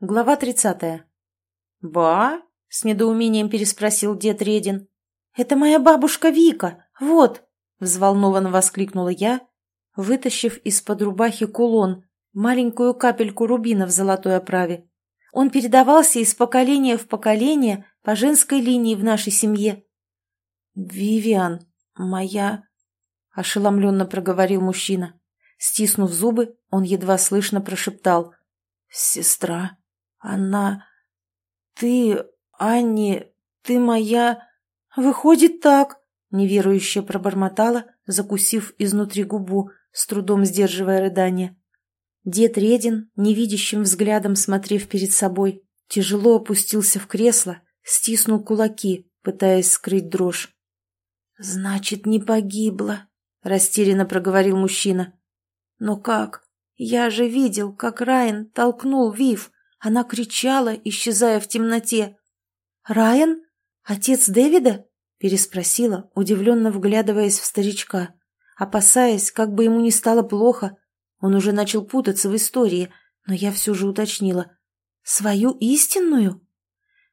Глава тридцатая. «Ба?» — с недоумением переспросил дед Редин. «Это моя бабушка Вика, вот!» — взволнованно воскликнула я, вытащив из-под рубахи кулон, маленькую капельку рубина в золотой оправе. Он передавался из поколения в поколение по женской линии в нашей семье. «Вивиан, моя...» — ошеломленно проговорил мужчина. Стиснув зубы, он едва слышно прошептал. «Сестра...» Она... Ты, Анни, ты моя... Выходит так, неверующе пробормотала, закусив изнутри губу, с трудом сдерживая рыдание. Дед Редин, невидящим взглядом смотрев перед собой, тяжело опустился в кресло, стиснул кулаки, пытаясь скрыть дрожь. «Значит, не погибла», — растерянно проговорил мужчина. «Но как? Я же видел, как Райан толкнул Вив. Она кричала, исчезая в темноте. «Райан? Отец Дэвида?» – переспросила, удивленно вглядываясь в старичка, опасаясь, как бы ему не стало плохо. Он уже начал путаться в истории, но я все же уточнила. «Свою истинную?»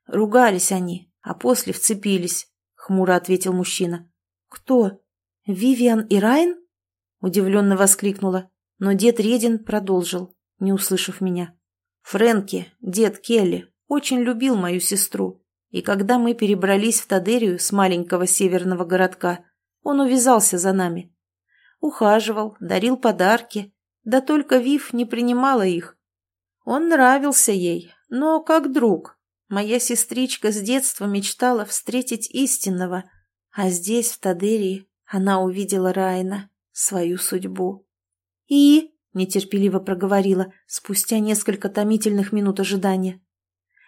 Ругались они, а после вцепились, — хмуро ответил мужчина. «Кто? Вивиан и Райан?» — удивленно воскликнула, но дед Редин продолжил, не услышав меня. Фрэнки, дед Келли, очень любил мою сестру, и когда мы перебрались в Тадерию с маленького северного городка, он увязался за нами. Ухаживал, дарил подарки, да только Вив не принимала их. Он нравился ей, но как друг. Моя сестричка с детства мечтала встретить истинного, а здесь, в Тадерии, она увидела Райна, свою судьбу. И нетерпеливо проговорила спустя несколько томительных минут ожидания.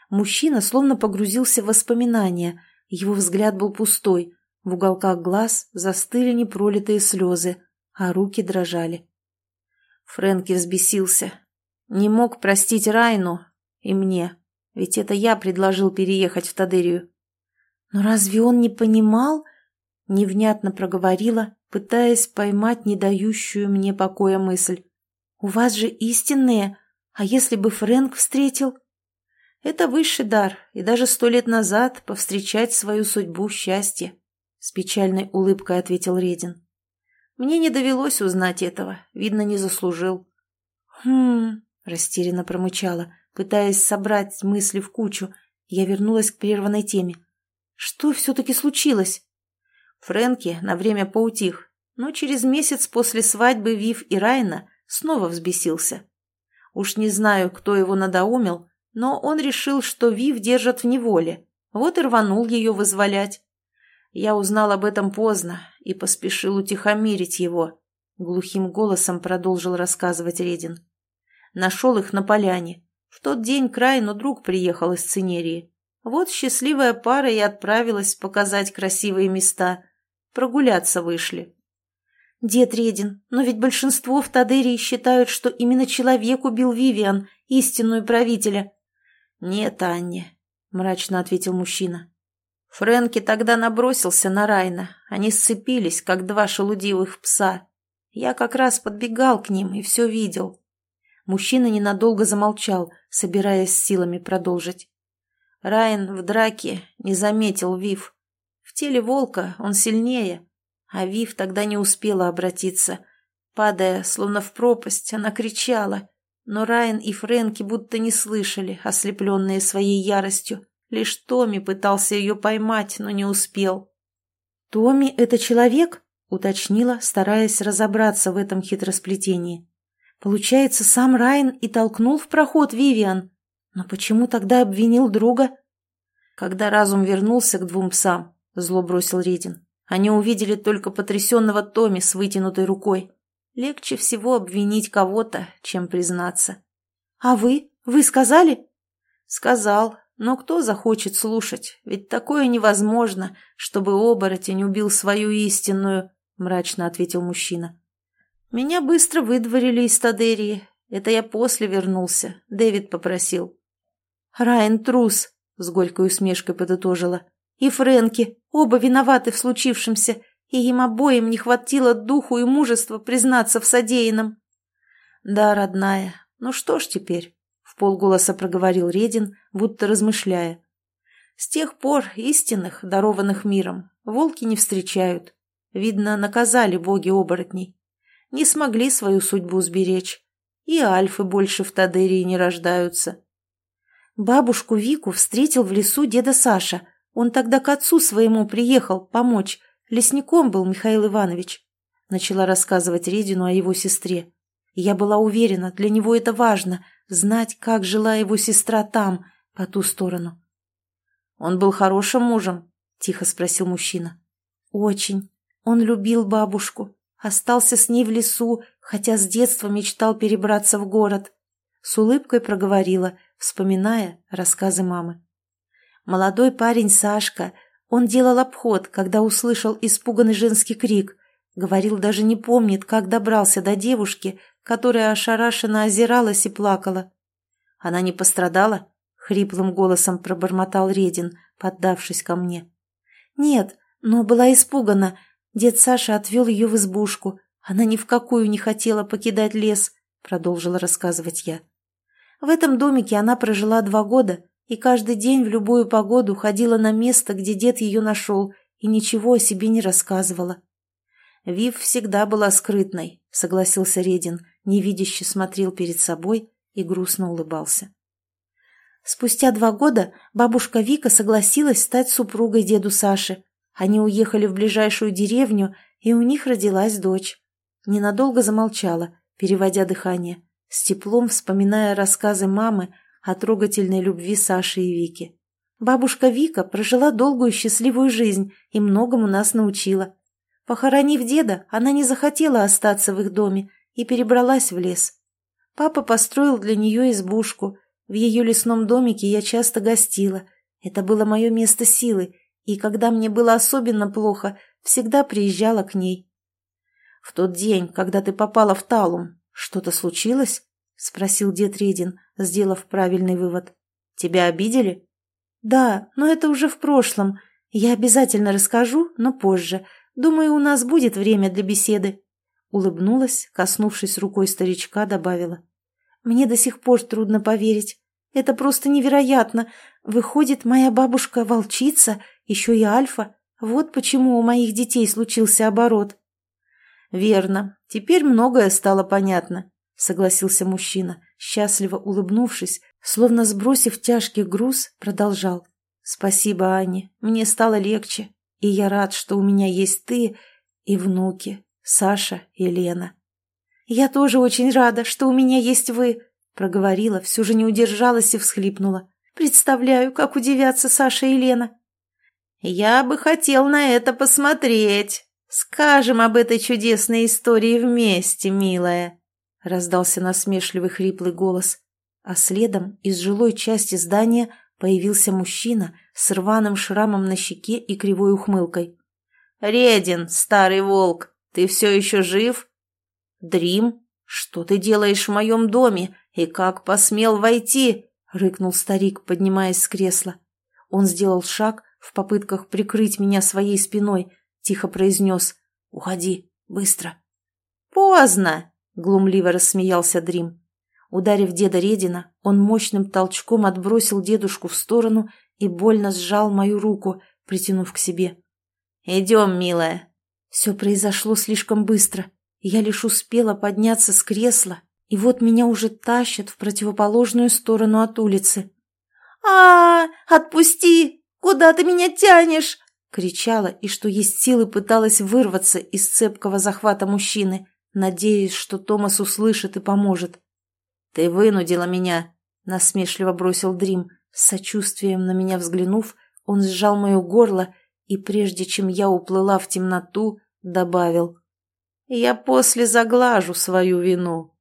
Мужчина словно погрузился в воспоминания, его взгляд был пустой, в уголках глаз застыли непролитые слезы, а руки дрожали. Фрэнки взбесился. Не мог простить Райну и мне, ведь это я предложил переехать в Тадерию. Но разве он не понимал? Невнятно проговорила, пытаясь поймать не дающую мне покоя мысль. «У вас же истинные, а если бы Фрэнк встретил?» «Это высший дар, и даже сто лет назад повстречать свою судьбу счастье», — с печальной улыбкой ответил Редин. «Мне не довелось узнать этого, видно, не заслужил». «Хм...» — растерянно промычала, пытаясь собрать мысли в кучу. Я вернулась к прерванной теме. «Что все-таки случилось?» Фрэнки на время поутих, но через месяц после свадьбы Вив и Райна снова взбесился. Уж не знаю, кто его надоумил, но он решил, что Вив держат в неволе, вот и рванул ее вызволять. Я узнал об этом поздно и поспешил утихомирить его. Глухим голосом продолжил рассказывать Редин. Нашел их на поляне. В тот день Крайну друг приехал из Цинерии. Вот счастливая пара и отправилась показать красивые места. Прогуляться вышли. «Дед Редин, но ведь большинство в Тадерии считают, что именно человек убил Вивиан, истинную правителя». «Нет, Анне», — мрачно ответил мужчина. Фрэнки тогда набросился на Райна. Они сцепились, как два шелудивых пса. Я как раз подбегал к ним и все видел. Мужчина ненадолго замолчал, собираясь силами продолжить. Райан в драке не заметил Вив. В теле волка он сильнее, а Вив тогда не успела обратиться. Падая, словно в пропасть, она кричала. Но Райан и Фрэнки будто не слышали, ослепленные своей яростью. Лишь Томми пытался ее поймать, но не успел. «Томми — это человек?» — уточнила, стараясь разобраться в этом хитросплетении. «Получается, сам Райан и толкнул в проход Вивиан. Но почему тогда обвинил друга?» Когда разум вернулся к двум псам, зло бросил Редин. Они увидели только потрясенного Томи с вытянутой рукой. Легче всего обвинить кого-то, чем признаться. «А вы? Вы сказали?» «Сказал. Но кто захочет слушать? Ведь такое невозможно, чтобы оборотень убил свою истинную», — мрачно ответил мужчина. «Меня быстро выдворили из Тадерии. Это я после вернулся. Дэвид попросил». «Райан трус», — с горькой усмешкой подытожила. «И Фрэнки. Оба виноваты в случившемся, и им обоим не хватило духу и мужества признаться в содеянном. Да, родная, ну что ж теперь, в полголоса проговорил Редин, будто размышляя. С тех пор истинных, дарованных миром, волки не встречают. Видно, наказали боги оборотней. Не смогли свою судьбу сберечь. И альфы больше в Тадерии не рождаются. Бабушку Вику встретил в лесу деда Саша. Он тогда к отцу своему приехал помочь. Лесником был Михаил Иванович. Начала рассказывать Редину о его сестре. Я была уверена, для него это важно — знать, как жила его сестра там, по ту сторону. «Он был хорошим мужем?» — тихо спросил мужчина. «Очень. Он любил бабушку. Остался с ней в лесу, хотя с детства мечтал перебраться в город». С улыбкой проговорила, вспоминая рассказы мамы. Молодой парень Сашка, он делал обход, когда услышал испуганный женский крик. Говорил, даже не помнит, как добрался до девушки, которая ошарашенно озиралась и плакала. Она не пострадала? хриплым голосом пробормотал Редин, поддавшись ко мне. Нет, но была испугана. Дед Саша отвел ее в избушку. Она ни в какую не хотела покидать лес, продолжила рассказывать я. В этом домике она прожила два года и каждый день в любую погоду ходила на место, где дед ее нашел, и ничего о себе не рассказывала. Вив всегда была скрытной, согласился Редин, невидяще смотрел перед собой и грустно улыбался. Спустя два года бабушка Вика согласилась стать супругой деду Саши. Они уехали в ближайшую деревню, и у них родилась дочь. Ненадолго замолчала, переводя дыхание, с теплом вспоминая рассказы мамы о трогательной любви Саши и Вики. Бабушка Вика прожила долгую счастливую жизнь и многому нас научила. Похоронив деда, она не захотела остаться в их доме и перебралась в лес. Папа построил для нее избушку – в ее лесном домике я часто гостила. Это было мое место силы, и когда мне было особенно плохо, всегда приезжала к ней. «В тот день, когда ты попала в Талум, что-то случилось?» — спросил дед Редин, сделав правильный вывод. «Тебя обидели?» «Да, но это уже в прошлом. Я обязательно расскажу, но позже. Думаю, у нас будет время для беседы». Улыбнулась, коснувшись рукой старичка, добавила. Мне до сих пор трудно поверить. Это просто невероятно. Выходит, моя бабушка волчица, еще и альфа. Вот почему у моих детей случился оборот. Верно. Теперь многое стало понятно, согласился мужчина, счастливо улыбнувшись, словно сбросив тяжкий груз, продолжал. Спасибо, Ане. Мне стало легче. И я рад, что у меня есть ты и внуки, Саша и Лена. «Я тоже очень рада, что у меня есть вы», — проговорила, все же не удержалась и всхлипнула. «Представляю, как удивятся Саша и Лена». «Я бы хотел на это посмотреть. Скажем об этой чудесной истории вместе, милая», — раздался насмешливый хриплый голос. А следом из жилой части здания появился мужчина с рваным шрамом на щеке и кривой ухмылкой. «Редин, старый волк, ты все еще жив?» «Дрим, что ты делаешь в моем доме и как посмел войти?» — рыкнул старик, поднимаясь с кресла. Он сделал шаг в попытках прикрыть меня своей спиной, тихо произнес «Уходи, быстро». «Поздно!» — глумливо рассмеялся Дрим. Ударив деда Редина, он мощным толчком отбросил дедушку в сторону и больно сжал мою руку, притянув к себе. «Идем, милая». Все произошло слишком быстро. Я лишь успела подняться с кресла, и вот меня уже тащат в противоположную сторону от улицы. а, -а, -а Отпусти! Куда ты меня тянешь?» кричала и, что есть силы, пыталась вырваться из цепкого захвата мужчины, надеясь, что Томас услышит и поможет. «Ты вынудила меня!» — насмешливо бросил Дрим. С сочувствием на меня взглянув, он сжал мое горло и, прежде чем я уплыла в темноту, добавил — я после заглажу свою вину.